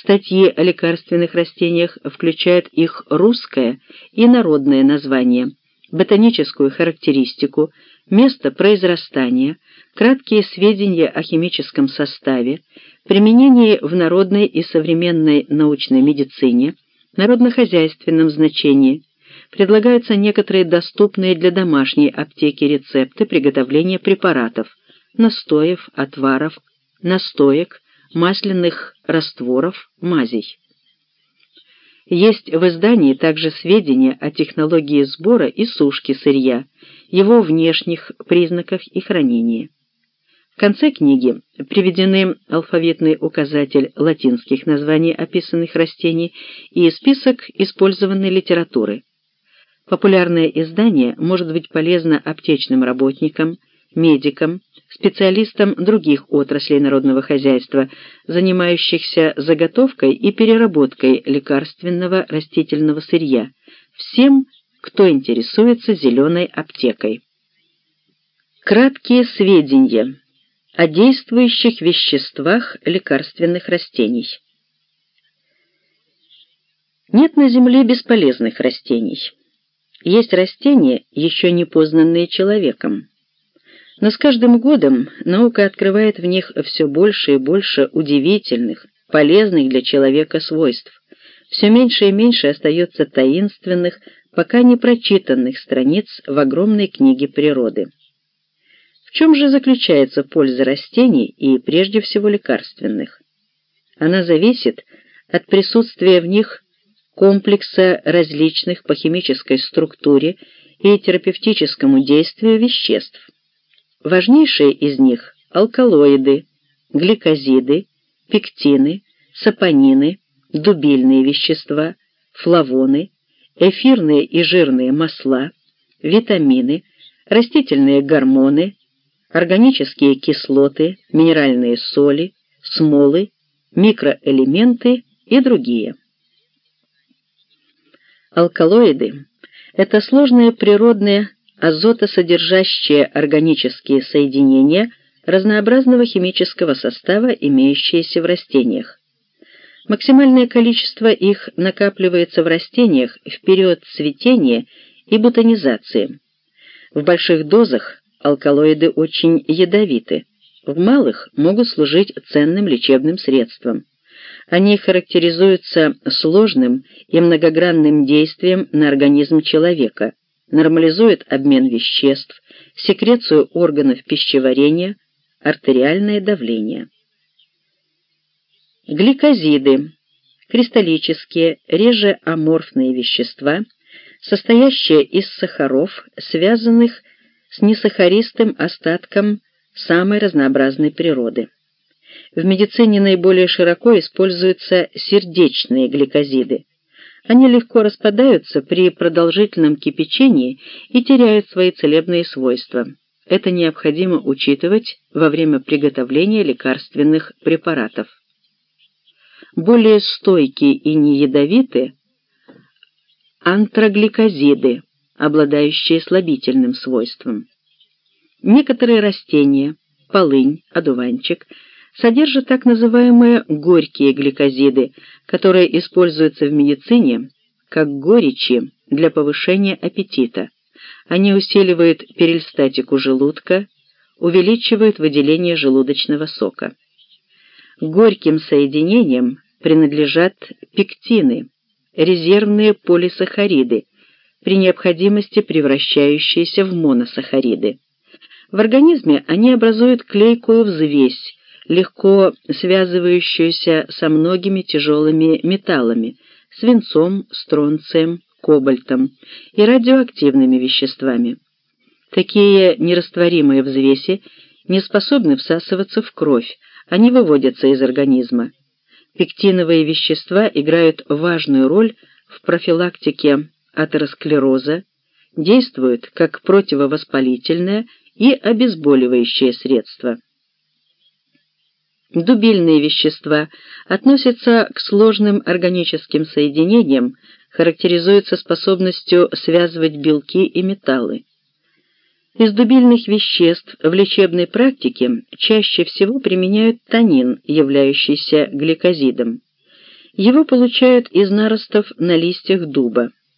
Статьи о лекарственных растениях включают их русское и народное название, ботаническую характеристику, место произрастания, краткие сведения о химическом составе, применении в народной и современной научной медицине, народно-хозяйственном значении, предлагаются некоторые доступные для домашней аптеки рецепты приготовления препаратов, настоев, отваров, настоек, масляных растворов, мазей. Есть в издании также сведения о технологии сбора и сушки сырья, его внешних признаках и хранении. В конце книги приведены алфавитный указатель латинских названий описанных растений и список использованной литературы. Популярное издание может быть полезно аптечным работникам, медикам, специалистам других отраслей народного хозяйства, занимающихся заготовкой и переработкой лекарственного растительного сырья, всем, кто интересуется зеленой аптекой. Краткие сведения о действующих веществах лекарственных растений. Нет на Земле бесполезных растений. Есть растения, еще не познанные человеком. Но с каждым годом наука открывает в них все больше и больше удивительных, полезных для человека свойств. Все меньше и меньше остается таинственных, пока не прочитанных страниц в огромной книге природы. В чем же заключается польза растений и прежде всего лекарственных? Она зависит от присутствия в них комплекса различных по химической структуре и терапевтическому действию веществ. Важнейшие из них – алкалоиды, гликозиды, пектины, сапонины, дубильные вещества, флавоны, эфирные и жирные масла, витамины, растительные гормоны, органические кислоты, минеральные соли, смолы, микроэлементы и другие. Алкалоиды – это сложные природные азотосодержащие органические соединения разнообразного химического состава, имеющиеся в растениях. Максимальное количество их накапливается в растениях в период цветения и бутонизации. В больших дозах алкалоиды очень ядовиты, в малых могут служить ценным лечебным средством. Они характеризуются сложным и многогранным действием на организм человека, нормализует обмен веществ, секрецию органов пищеварения, артериальное давление. Гликозиды – кристаллические, реже аморфные вещества, состоящие из сахаров, связанных с несахаристым остатком самой разнообразной природы. В медицине наиболее широко используются сердечные гликозиды, они легко распадаются при продолжительном кипячении и теряют свои целебные свойства. Это необходимо учитывать во время приготовления лекарственных препаратов. Более стойкие и неядовитые антрогликозиды, обладающие слабительным свойством. Некоторые растения, полынь, одуванчик – содержит так называемые горькие гликозиды, которые используются в медицине как горечи для повышения аппетита. Они усиливают перистатику желудка, увеличивают выделение желудочного сока. Горьким соединениям принадлежат пектины, резервные полисахариды, при необходимости превращающиеся в моносахариды. В организме они образуют клейкую взвесь, легко связывающуюся со многими тяжелыми металлами, свинцом, стронцием, кобальтом и радиоактивными веществами. Такие нерастворимые взвеси не способны всасываться в кровь, они выводятся из организма. Пектиновые вещества играют важную роль в профилактике атеросклероза, действуют как противовоспалительное и обезболивающее средство. Дубильные вещества относятся к сложным органическим соединениям, характеризуются способностью связывать белки и металлы. Из дубильных веществ в лечебной практике чаще всего применяют танин, являющийся гликозидом. Его получают из наростов на листьях дуба.